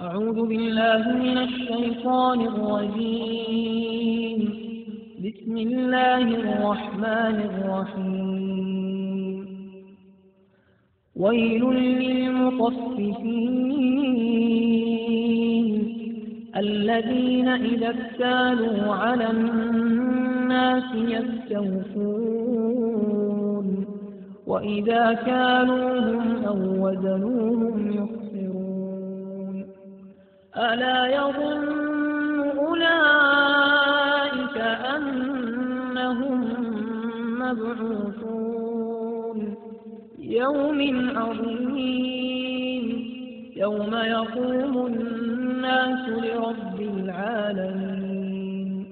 أعوذ بالله من الشيطان الرجيم. بسم الله الرحمن الرحيم. ويل للمطففين الذين إذا اكتالوا على الناس يستوفون. وإذا كانوهم أو وزنوهم يخسرون. ألا يظن أولئك أنهم مبعوثون. يوم عظيم. يوم يقوم الناس لرب العالمين.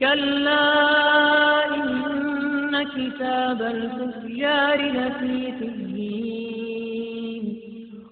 كلا إن كتاب الفجار لفي سجين.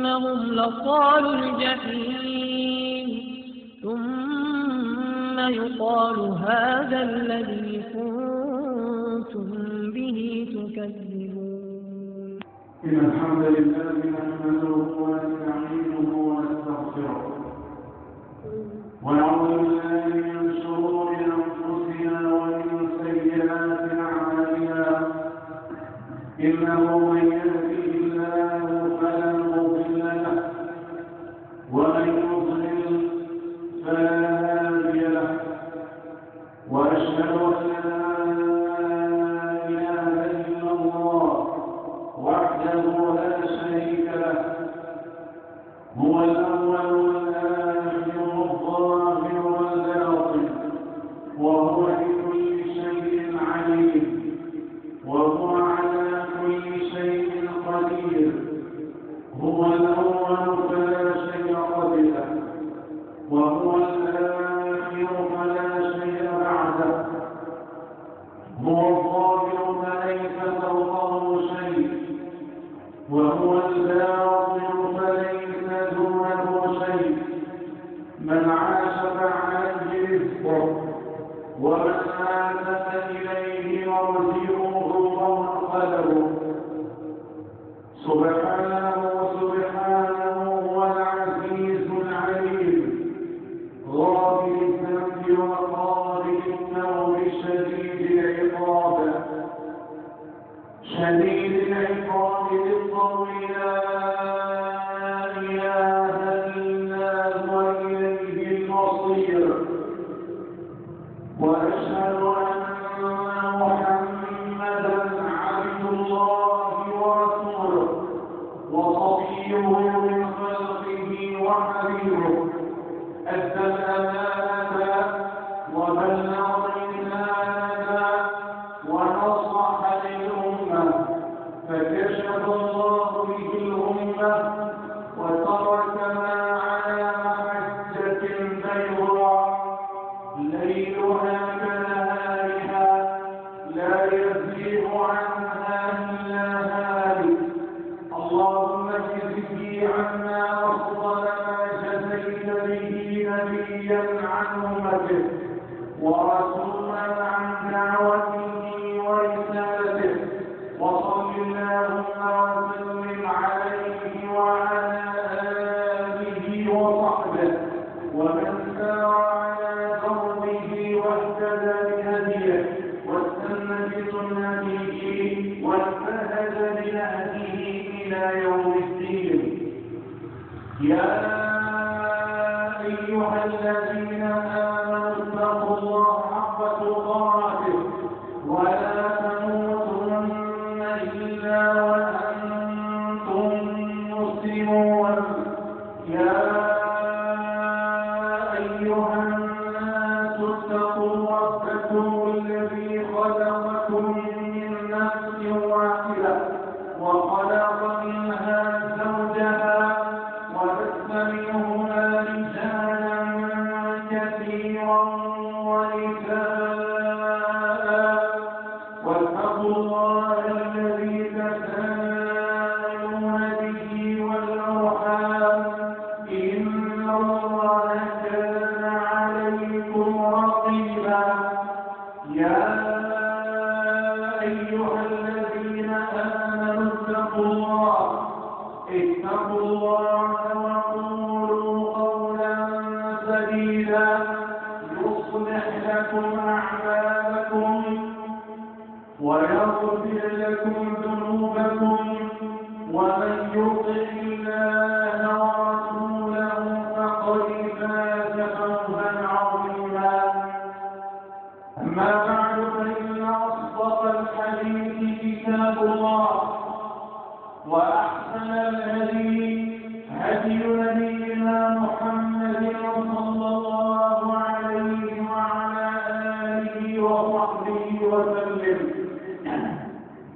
إنهم لصال الجحيم. ثم يقال هذا الذي كنتم به تكذبون. إن الحمد لله نحمده ونستعينه ونستغفره. ونعوذ بالله من شرور أنفسنا ومن سيئات أعمالنا. إنه من يهده أيها الذين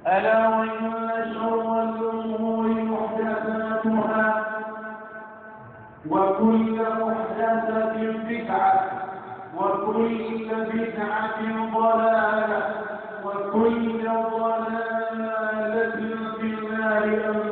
ألا وإن شر الأمور محدثاتها وكل محدثة بدعة وكل بدعة ضلالة وكل ضلالة في النار.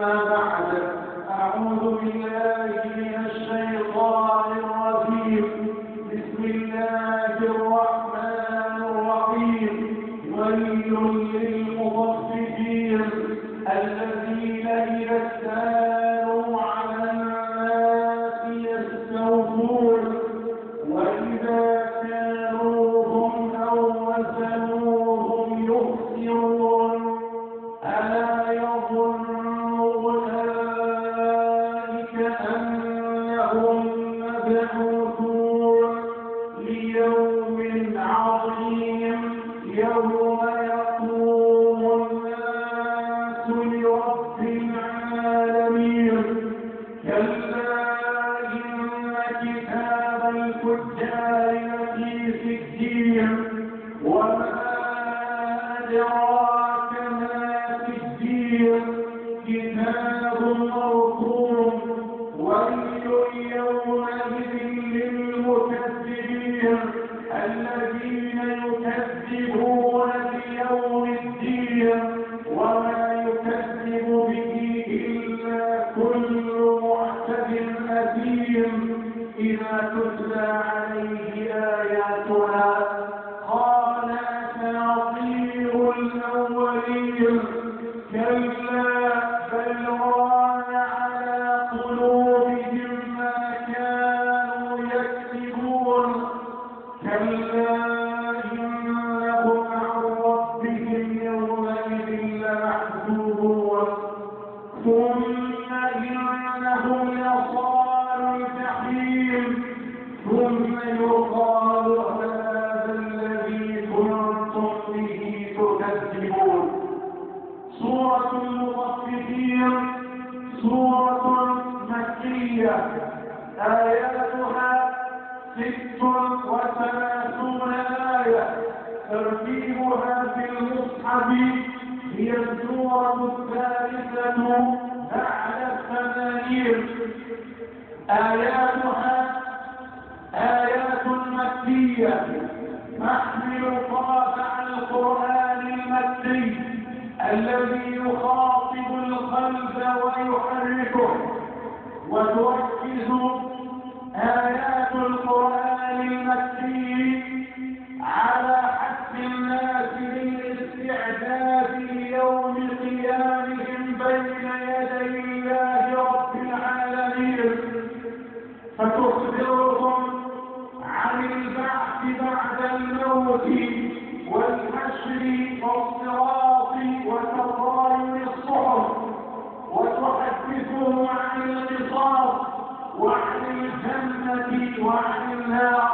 الجنة والنار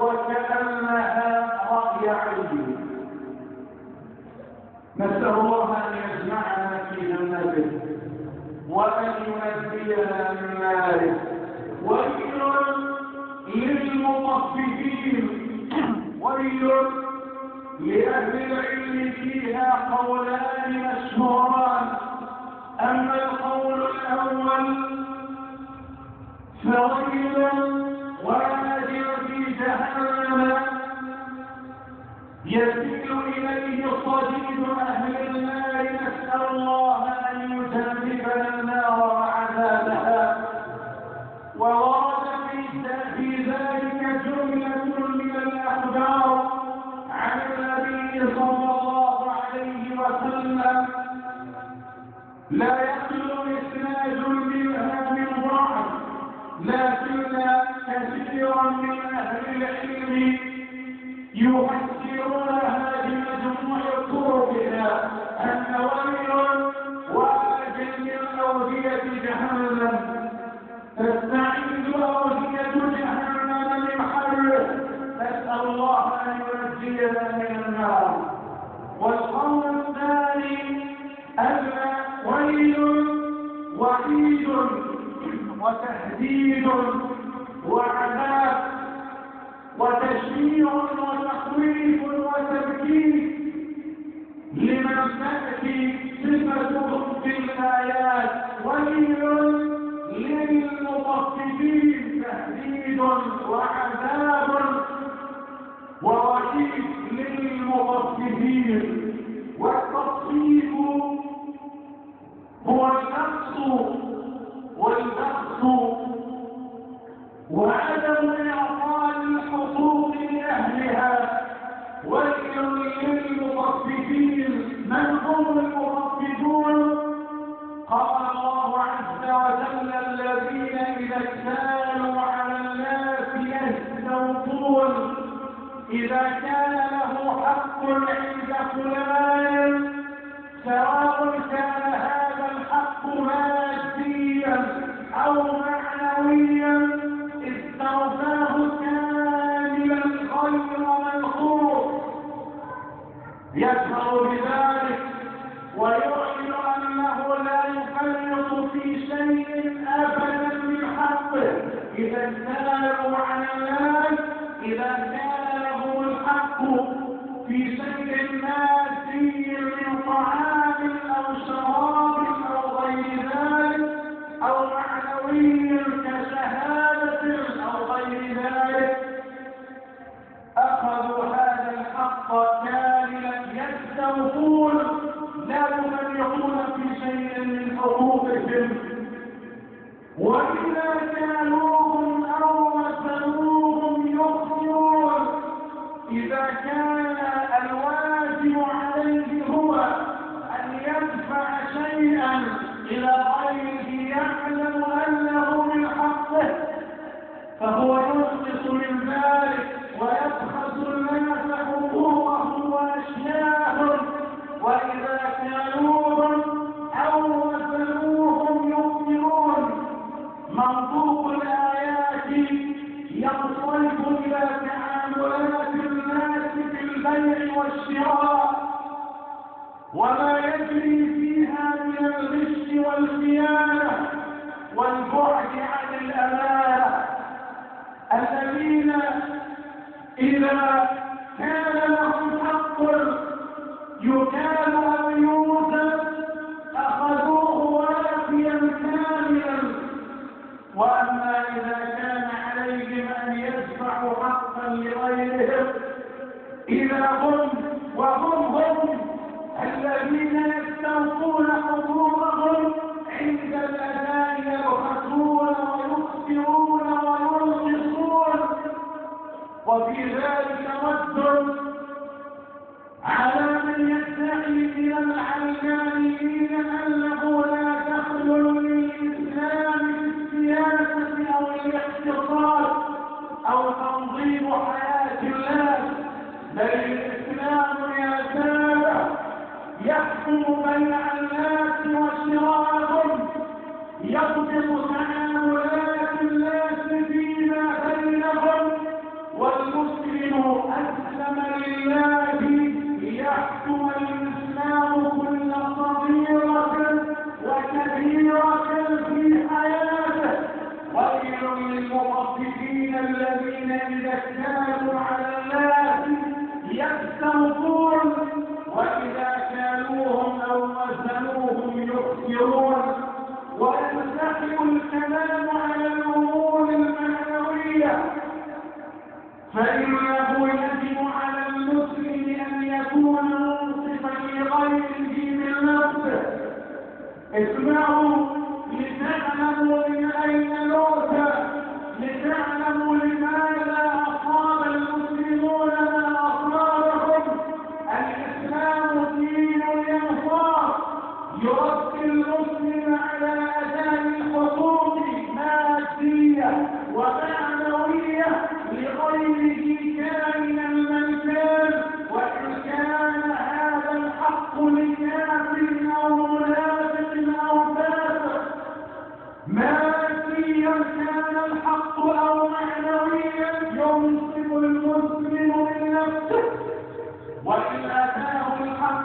وكأنها قد يعود نسأل الله أن يجمعنا في جنته وأن ينزلنا من ناره ويل للمطففين ويل لأهل العلم فيها قولان مشهوران. أما القول الأول فويلا وادر في جهنم. يسيل إليه أهل النار نسأل الله أن النار وعذابها. ذلك جملة من النبي صلى الله عليه وسلم. لا يخلو إسناد لكن كثيرا من أهل العلم يفسرونها بمجموع طرقها أن ويلا وعلى جميع أودية جهنم. تستعيد أودية جهنم من حر نسأل الله أن ينجينا من النار. والقول الثاني أن ويل وحيد وتهديد وعذاب وتشييع وتخويف. أو غير ذلك أو كشهادة أو غير ذلك. أخذوا هذا الحق كاملا لا في شيء من حقوقهم. وإذا كانوا يحكم بين الناس وشرائهم يقدر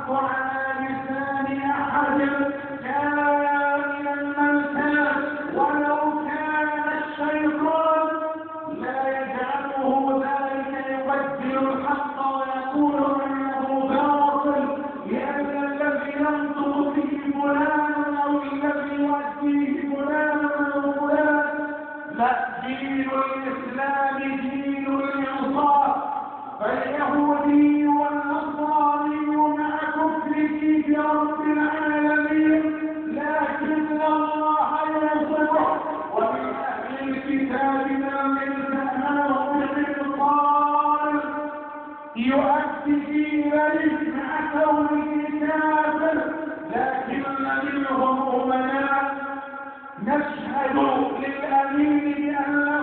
وعلى على لسان أحد أشهد للأمين بأن لا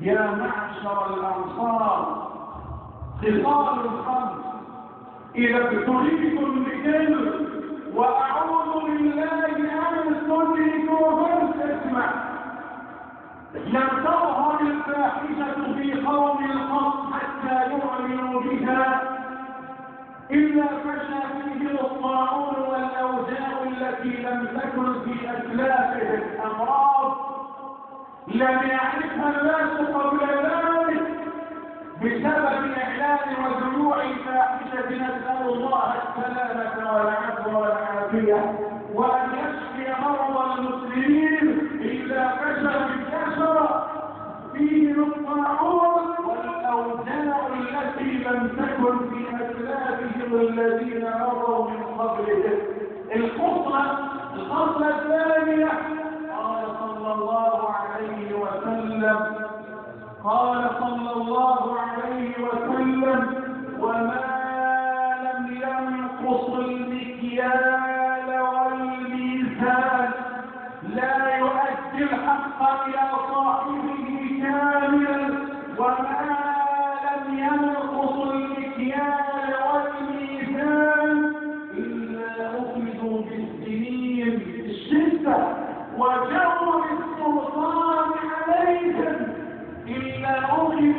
يا معشر الأنصار خصال الخمس إذا ابتليتم بكلمة وأعوذ بالله أن تدركوهن تسمع لم تظهر الفاحشة في قوم القصر إلا فشى فيهم الطاعون والأوجاع التي لم تكن في أسلافهم أمراض لم يعرفها الناس قبل ذلك بسبب إعلان وزيوع الفاحشة نسأل الله السلامة والعفو والعافية وأن يشفي مرضى المسلمين إلا فشى بالكسرة فيه الطاعون والأوجاع التي لم تكن في أسلافهم الذين مروا من قبله الخطبة الخطبة الثانية. قال صلى الله عليه وسلم قال صلى الله عليه وسلم وما لم ينقص المكيال والميزان. لا يؤدي الحق إلى صاحبه كاملا.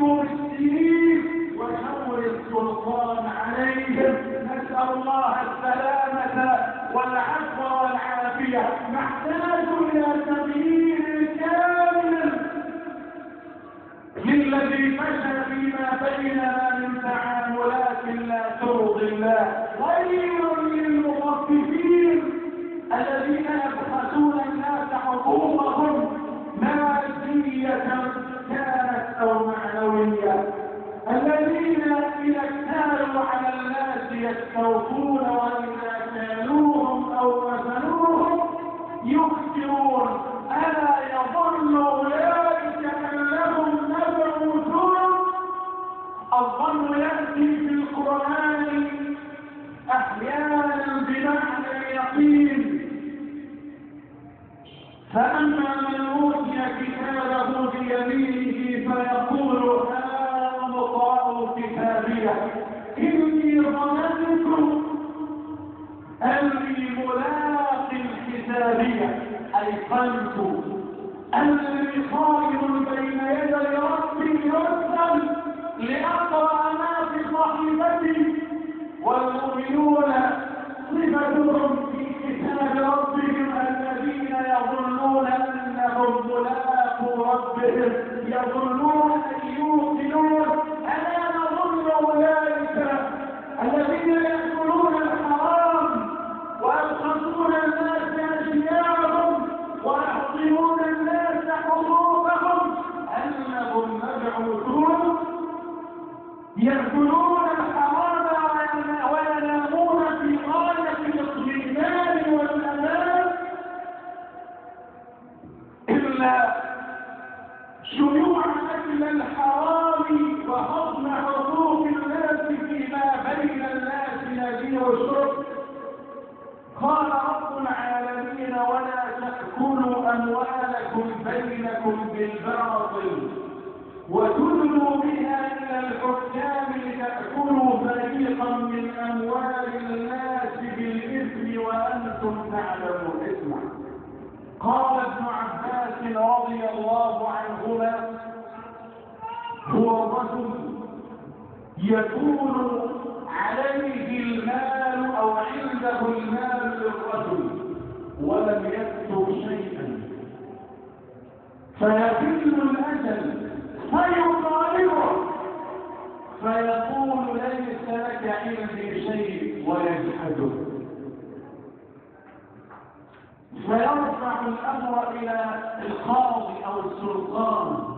بالسنين وجور السلطان عليهم. نسأل الله السلامة والعفو والعافية. نحتاج إلى للذي فيما بيننا إلا شيوع أكل الحرام وهضم حقوق الناس فيما بين الناس نبي وشرب قال رب العالمين ولا تأكلوا أموالكم بينكم بالباطل وتدلوا بها إلى الحكام لتأكلوا فريقا من أموال الناس بالإثم وأنتم تعلمون اسمع قال ابن عباس رضي الله عنهما هو الرجل يكون عليه المال أو عنده المال للرجل ولم يكتب شيئا. فيفل الأجل فيطالبه. فيقول ليس لك عندي شيء ويجحده. فيرفع الأمر إلى القاضي أو السلطان.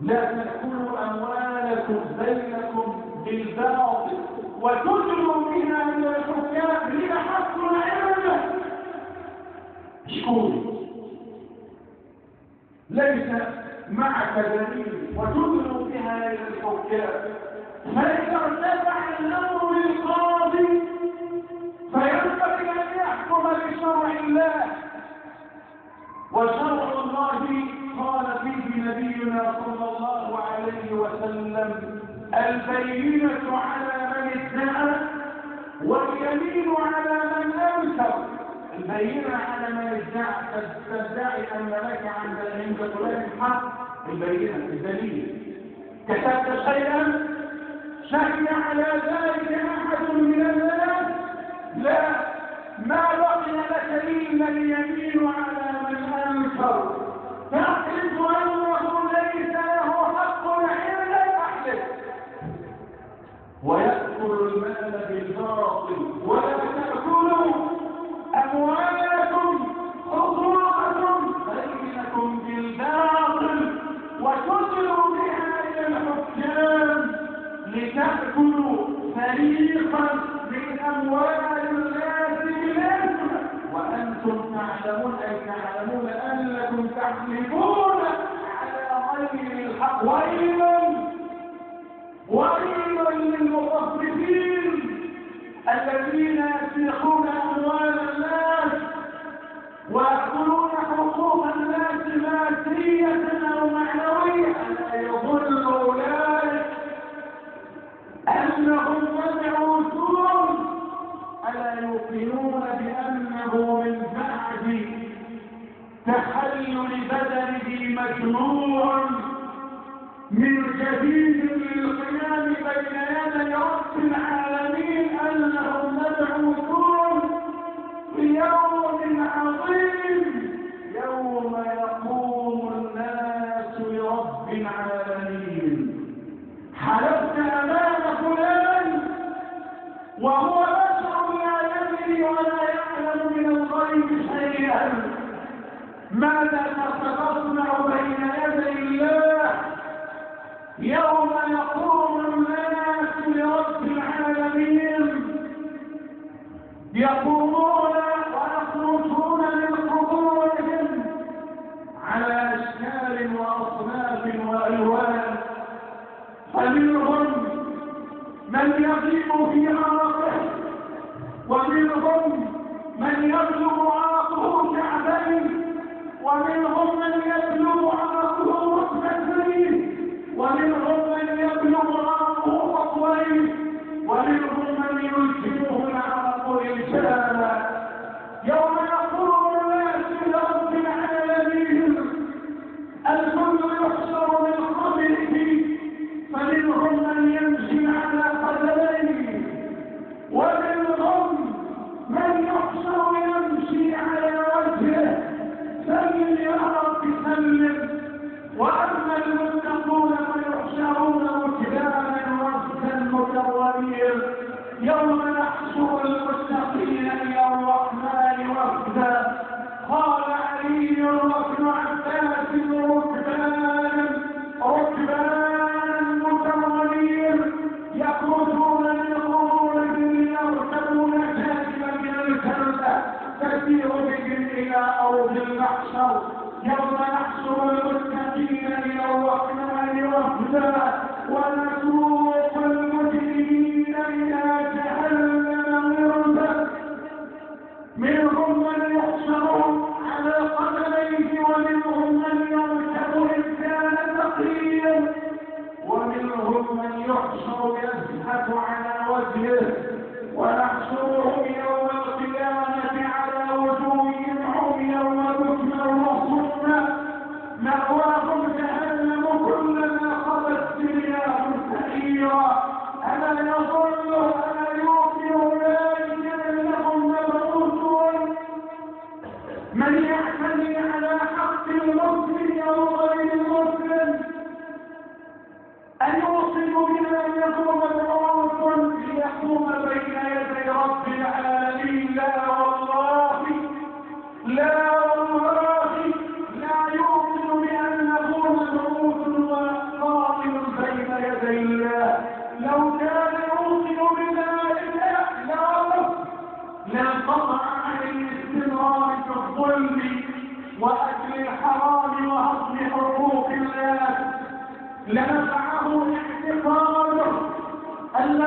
لا تاكلوا أموالكم بينكم بالباطل وتدلوا بها إلى الحكام حق عنده شكون ليس معك دليل وتدلوا بها إلى الحكام فاذا ارتفع الأمر للقاضي فينبغي أن يحكم بشرع الله. وشرع الله قال فيه نبينا صلى الله عليه وسلم البينة على من ادعى واليمين على من انكر البينة على من ادعى تدعي ان لك عند عند فلان حق البينة الدليل. كتبت شيئا؟ شهد على ذلك أحد من الناس؟ لا. ما بقي لك إلا اليمين على من أنكر. أموالكم بها إلى الحكام لتأكلوا فريقا من أموال وأنتم تعلمون أنكم على غير الحق. ويل الذين يسرقون اموال ويأخذون حقوق الناس مادية أو معنوية ألا يظن أولئك أنهم مبعوثون ألا يوقنون بأنه من بعد تحلل بدنه مجموع من جديد للقيام بين يدي رب العالمين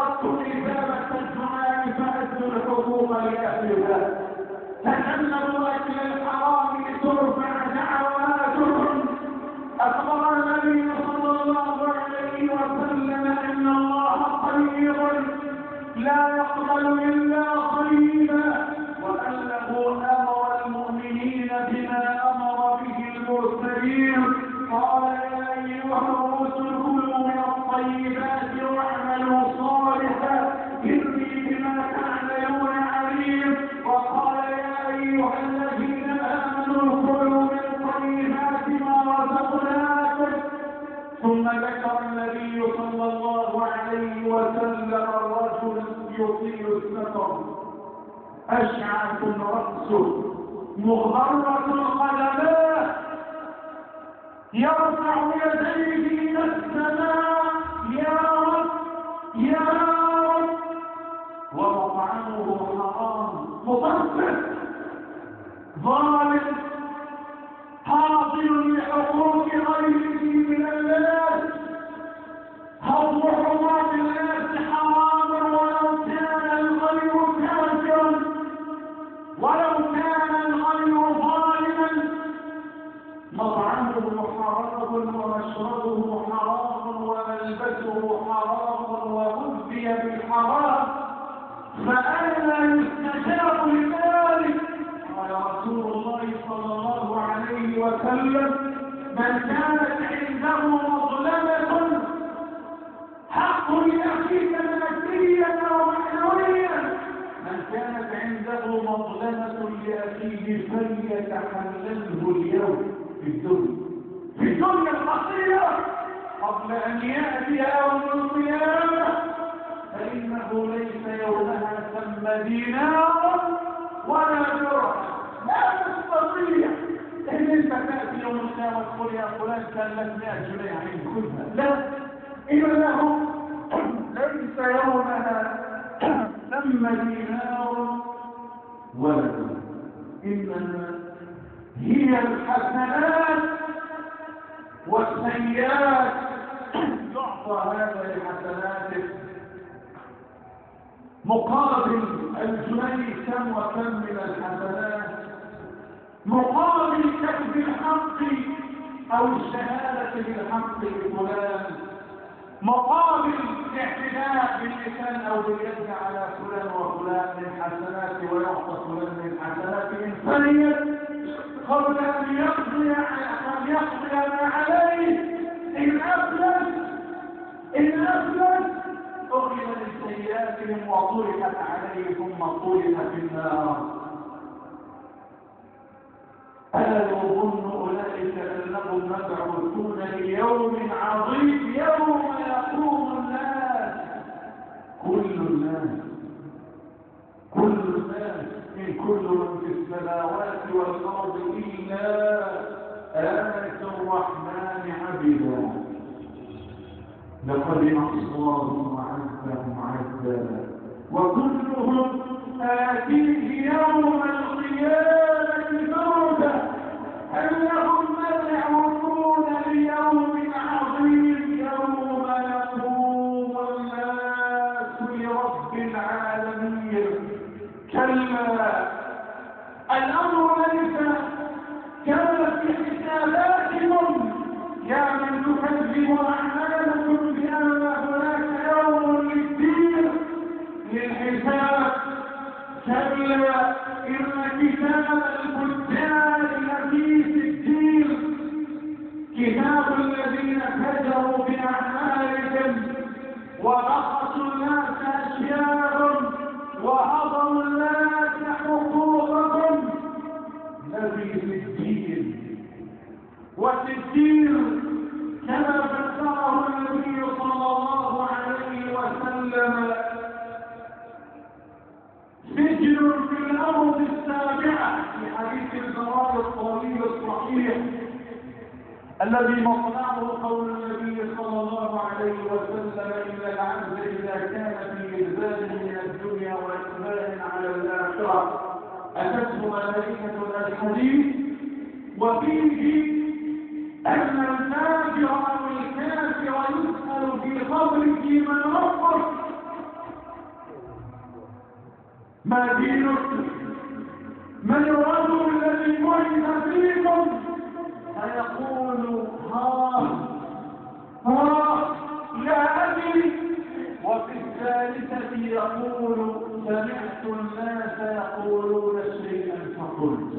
أردتم إجابة الدعاء فأدوا الحقوق لأهلها تجنبوا أكل الحرام لترفع دعواتهم أخبر النبي صلى الله عليه وسلم أن الله طيب لا يقبل إلا طيبا رأسه مغبرة القدمات يرفع يديه يستجاب لذلك قال رسول الله صلى الله عليه وسلم من كانت عنده مظلمة حق لأخيك ماديا أو من كانت عنده مظلمة لأخيه فليتحلله اليوم في الدنيا في الدنيا القصيرة قبل أن يأتي يوم القيامة فإنه ليس يومها ثم دينار ولا درهم لا تستطيع إن أنت تأتي يوم القيامة تقول يا فلان كان لك 100 جنيه عين. كلها لا. إنه ليس يومها ثم دينار ولا درهم إنما هي الحسنات والسيئات. يعطى هذا لحسناته. مقابل الجنيه كم وكم من الحسنات. مقابل كتب الحق أو الشهادة بالحق لفلان مقابل الاعتداء باللسان أو باليد على فلان وفلان من حسنات ويعطى فلان من حسنات. انسانيه قبل أن يقضي أن يقضي ما عليه. إن أفلس إن أفلس. من سيئاتهم وطرحت عليه ثم طرح في النار. ألا يظن أولئك أنهم مبعوثون ليوم عظيم يوم يقوم الناس. كل الناس كل الناس من كل من في السماوات والأرض إلا آت الرحمن عبدا لقد أحصاهم وعدهم عدا وكلهم آتيه يوم القيامة فردا أنهم كلا إن كتاب الفجار لفي سجين كتاب الذين كفروا بأعمالهم وبخسوا الناس أشياءهم وهضموا الناس حقوقهم الذي في الدين الصحيح الذي مصنعه قول النبي صلى الله عليه وسلم إن العبد إذا كان في إنزال من الدنيا وإقبال على الآخرة أتته ملائكة الحديث؟ وفيه أن الفاجر أو الكافر يسأل في قبره من ربك ما دينك؟ من الرجل الذي بعث فيكم؟ فيقول ها ها لا أدري وفي الثالثة يقول سمعت الناس يقولون شيئا فقلت.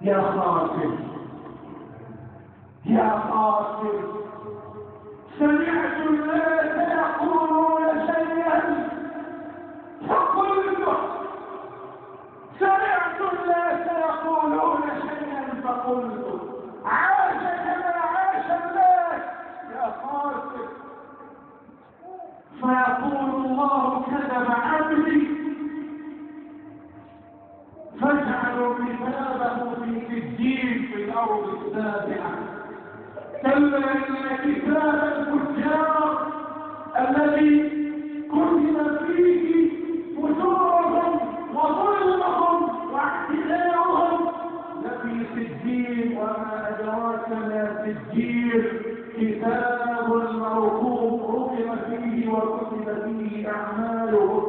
يا خاسر يا خاسر سمعت الناس يقولون شيئا فقلت سمعت الناس يقولون شيئا فقلت عاش كما عاش الناس يا خاسر فيقول الله كذب عبدي فاجعلوا كتابه في الدين في الأرض السابعة. كلا إن كتاب الفجار الذي كتب فيه فجورهم وظلمهم واعتداؤهم لفي سجين وما أدراك ما سجين كتاب مرقوم رقم فيه وكتب فيه اعمالهم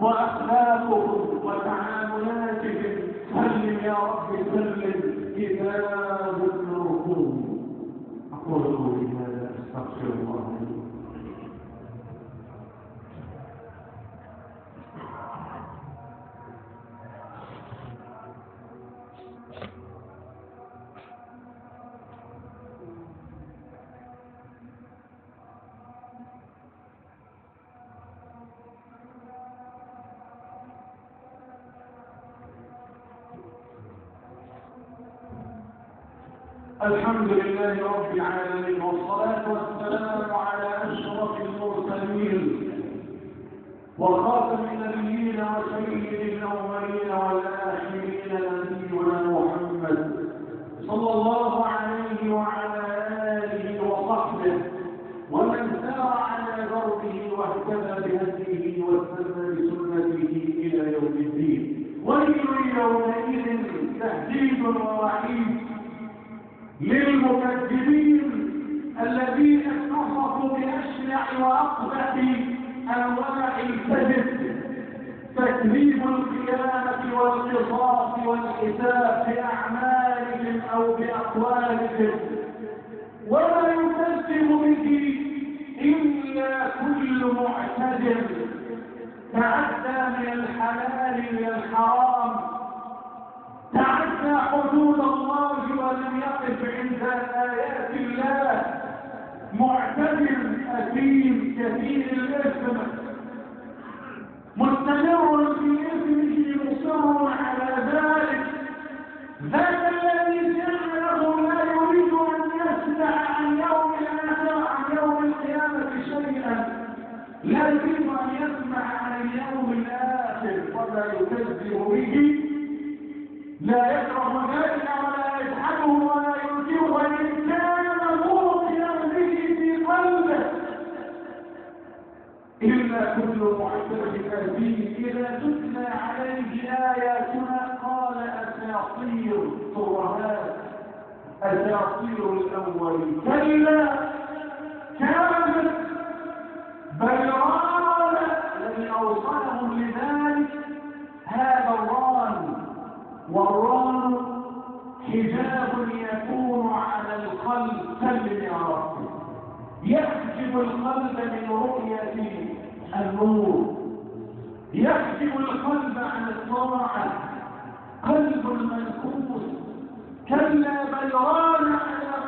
واخلاقهم وتعاملاتهم سلم يا رب سلم كتاب مرقوم أقول قولي هذا أستغفر الله. الحمد لله رب العالمين والصلاة والسلام على أشرف المرسلين وخاتم النبيين وسيد الأولين والآخرين نبينا محمد صلى الله عليه وعلى آله وصحبه ومن سار على دربه واهتدى بهديه واستنى بسنته إلى يوم الدين ويل يومئذ تهديد ووعيد للمكذبين الذين اتصفوا بأشنع وأقبح أنواع الكذب تكذيب القيامة والقصاص والحساب بأعمالهم أو بأقوالهم وما يكذب به إلا كل معتدل. تعدى من الحلال إلى الحرام. تعدى حدود الله ولم يقف عند آيات الله. معتدل أثيم كثير الإثم. مستمر في إثمه مصر على ذلك. الذي يريد أن يسمع عن يوم عن يوم القيامة شيئا. لا يريد أن يسمع عن الآخر ولا يكذب به. لا يكره ذلك. كلا كانت بل ران الذي أوصلهم لذلك هذا الران والران حجاب يكون على القلب رب يحجب القلب من رؤية النور يحجب القلب عن الطاعة قلب منكوس كلا بل ران على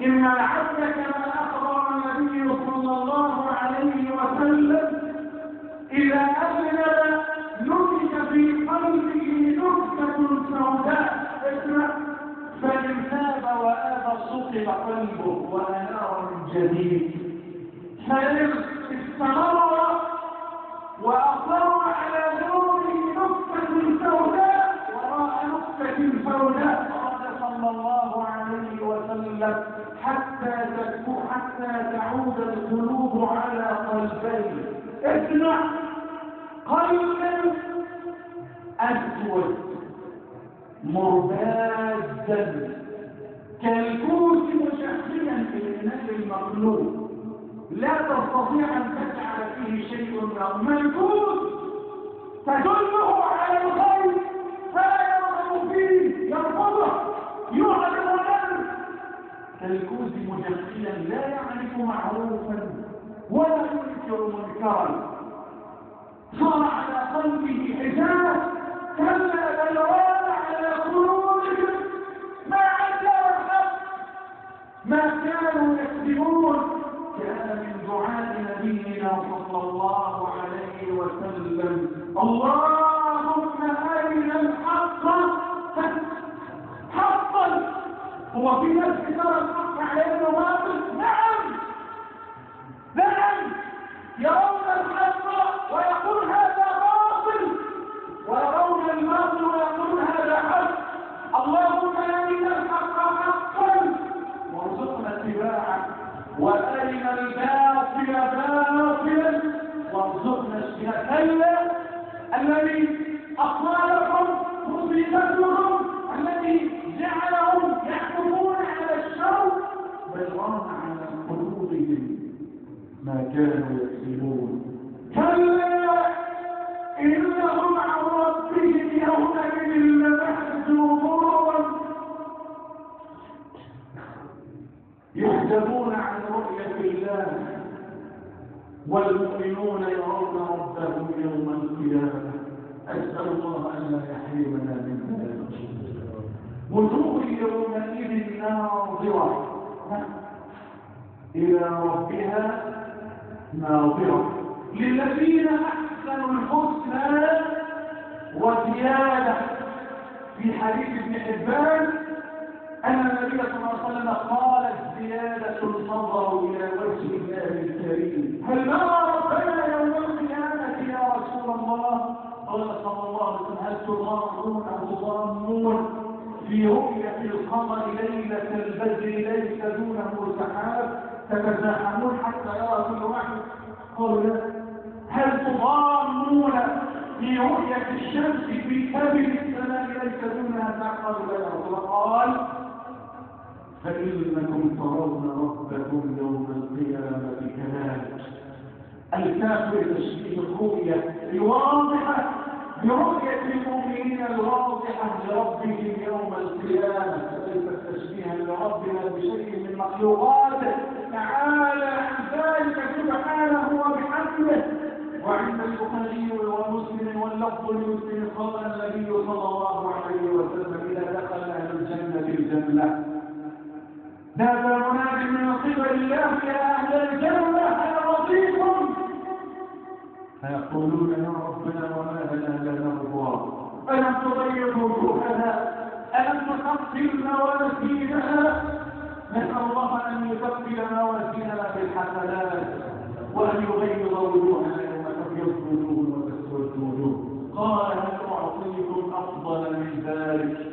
إن العبد كما أخبر النبي صلى الله عليه وسلم إذا أذنب نكت في قلبه نكتة سوداء. اسمع. فإن تاب وآب صقل قلبه وأنار جديد. فإن استمر حتى تعود القلوب على قلبين. اسمع قلب أسود مربادا كالكوس مشخيا في الإناء المقلوب. لا تستطيع أن تجعل فيه شيء منكوس تدله على الخير فلا يرغب فيه يرفضه. كالكوس مجخيا لا يعرف معروفا ولا ينكر منكرا. صار على قلبه حجاب كلا بل على قلوبهم ما عدا الحق ما كانوا يكذبون. كان من دعاء نبينا صلى الله عليه وسلم. اللهم أرنا الحق حقا. هو في ناس الحق على انه باطل نعم. نعم. يرون الحق ويقول هذا باطل. ويرون الباطل ويقول هذا حق. اللهم ارنا الحق حقا. كانوا يكسبون كلا إنهم عن ربهم يومئذ لمحجوبون. يحجبون عن رؤية الله والمؤمنون يرون ربهم يوم القيامة. أسأل الله أن لا يحرمنا من ذلك. وجوه يومئذ ناظرة. إلى ربها ناظرة للذين أحسنوا الحسنى وزيادة. في حديث ابن حبان أن النبي صلى الله عليه وسلم قال الزيادة النظر إلى وجه الله الكريم. هل نرى ربنا يوم القيامة يا رسول الله؟ قال صلى الله عليه وسلم هل تضامون أو تضامون في رؤية القمر ليلة البدر ليس دونه سحاب. تتزاحمون حتى يرى كل واحد لا هل تضامون في رؤية الشمس في كبد السماء ليس دونها سحاب لا قال فإنكم ترون ربكم يوم القيامة كذلك الكافر تشبيه الرؤية الواضحة برؤية المؤمنين الواضحة لربهم يوم القيامة. ليس تشبيها لربنا بشيء من مخلوقاته تعالى عن ذلك سبحانه وعند البخاري ومسلم واللفظ لمسلم قال النبي صلى الله عليه وسلم إذا دخل أهل الجنة الجنة نادى مناد من قبل الله يا أهل الجنة أنا رضيكم فيقولون يا ربنا وما لنا لا نرضى. ألم تغير وجوهنا ألم تقبل موازينها نسأل الله أن يقبل موازيننا بالحسنات. وأن يغير وجوهنا يوم تبيض وجوه وتسود وجوه قال هل أعطيكم أفضل من ذلك.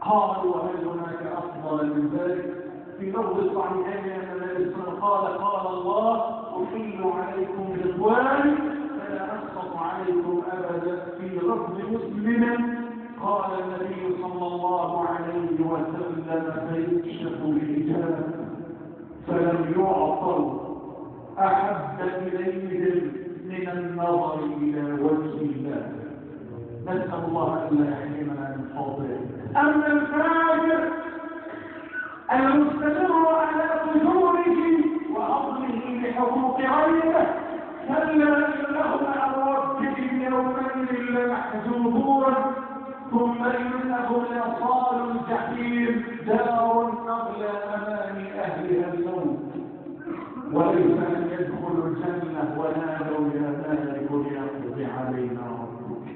قالوا هل هناك أفضل من ذلك؟ في لفظ الصحيحين أن النبي قال قال الله أحل عليكم رضواني فلا أسقط عليكم أبدا. في لفظ مسلم قال النبي صلى الله عليه وسلم فيكشف الحجاب. فلم يعطوا أحب إليهم من النظر إلى وجه الله. نسأل الله أن لا يحرمنا من فضله. أما الفاجر المستمر على فجوره وأصله لحقوق غيره كلا إنهم عن ربهم يومئذ لمحجوبون ثم إنهم لصال الجحيم دار قبل أماني وليس أن يدخلوا الجنة ونادوا يا مالك ليقضي علينا ربك.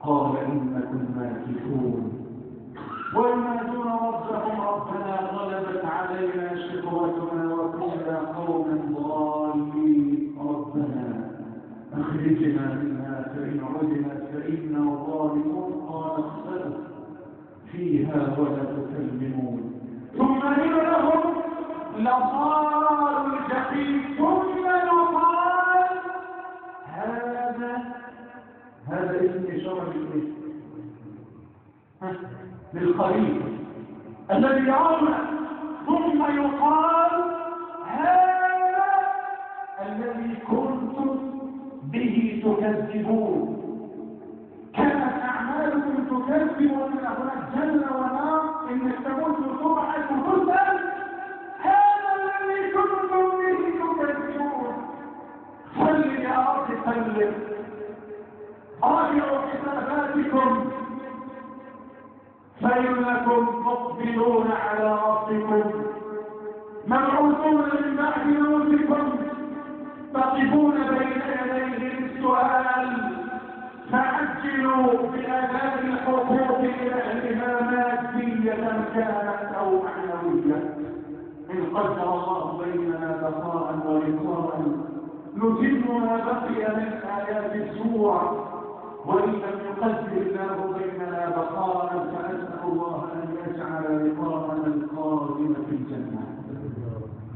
قال إنكم ماكثون. وينادون ربهم ربنا غلبت علينا شقوتنا وكنا قوما ضالين. ربنا أخرجنا منها فإن عدنا فإنا ظالمون. قال اخسروا فيها ولا تكلمون. ثم إن لهم لصار الجحيم ثم يقال هذا هذا اسم إشارة للقريب الذي يرون ثم يقال هذا الذي كنتم به تكذبون. كانت أعمالكم تكذب من هناك جنة ونار إنك تموت تبعث تسأل صل يا رب سلم. راجعوا حساباتكم فإنكم تقبلون على ربكم. مبعوثون من بعد موتكم. تقفون بين يديه السؤال. فعجلوا بأداء الحقوق إلى أهلها مادية كانت أو معنوية. إن قدر الله بيننا بقاء ولقاء نتم ما بقي من آيات السورة. وإن لم يقدر الله بيننا بقاء فأسأل الله أن يجعل لقاءنا القادم في الجنة.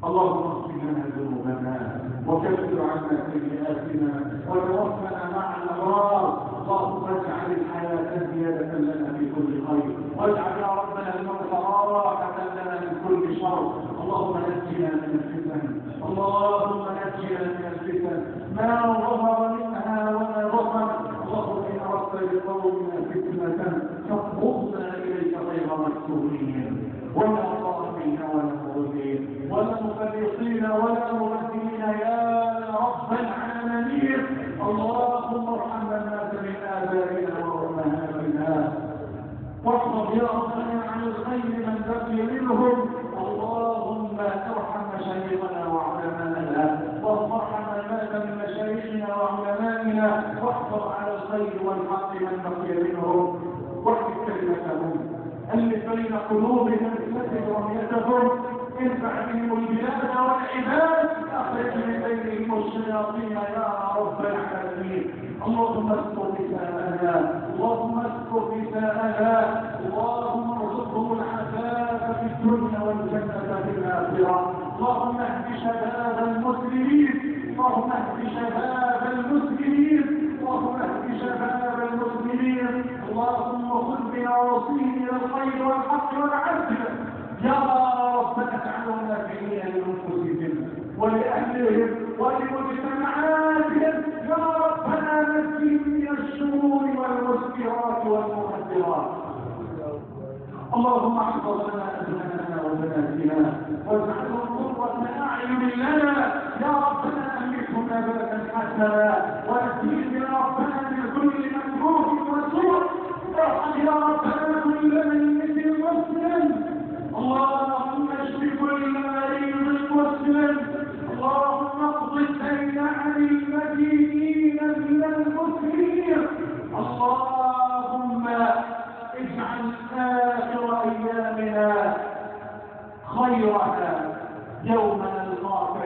اللهم اغفر لنا ذنوبنا وكفر عنا سيئاتنا وتوفنا مع الأبرار. اللهم اجعل الحياة زيادة لنا في كل خير. واجعل يا ربنا الموت راحة لنا من كل شر. اللهم نجنا من الفتن. اللهم نجنا من الفتن ما ظهر منها وما بطن اللهم ان اردت لقومنا فتنه فاقبضنا اليك غير مكتوبين ولا ظالمين ولا مغربين ولا مفرطين ولا مبدلين يا رب العالمين. اللهم ارحم الناس من ابائنا وامهاتنا واحفظ يا ربنا عن الخير من بقي منهم اللهم ارحم مشايخنا وعلماءنا اللهم ارحم من مات من مشايخنا وعلمائنا. واحفظ على الخير والحق. بين قلوبهم مثل رميتهم ارفع بهم البلاد والعباد أخرج من بينهم الشياطين يا رب العالمين. اللهم استر نساءنا اللهم استر نساءنا اللهم ارزقهم العفاف في الدنيا والجنة في الآخرة. اللهم اهد شباب المسلمين اللهم اهد شباب المسلمين اللهم اهد شباب المسلمين. اللهم خذ بنواصيهم إلى الخير والحق والعدل يا رب اجعلهم نافعين لأنفسهم ولأهلهم ولمجتمعاتهم. يا ربنا نجيهم من الشرور والمسكرات والمخدرات اللهم احفظ لنا ابنائنا وبناتنا واجعلهم قرة أعين لنا. يا ربنا أملكهم نباتا حسنا ونسيهم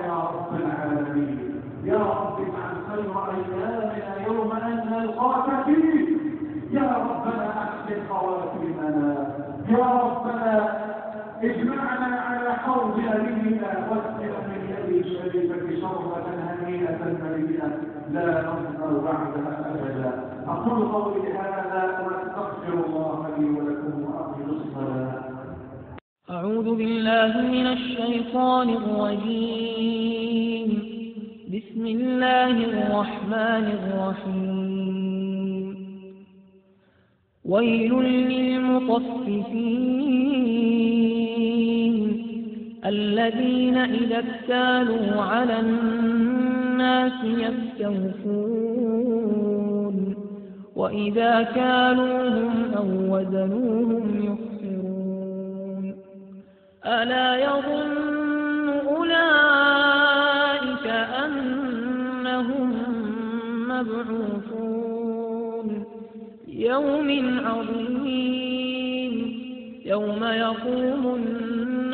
يا رب العالمين يا رب اجعل خير ايامنا يوم ان نلقاك فيه يا ربنا مريئه لا نظمر بعدها أبدا. أقول قولي هذا واستغفر الله لي ولكم واقم الصلاة. أعوذ بالله من الشيطان الرجيم. بسم الله الرحمن الرحيم. ويل للمطففين. الذين إذا اكتالوا على الناس يستوفون وإذا كالوهم أو وزنوهم يخسرون ألا يظن أولئك أنهم مبعوثون يوم عظيم يوم يقوم الناس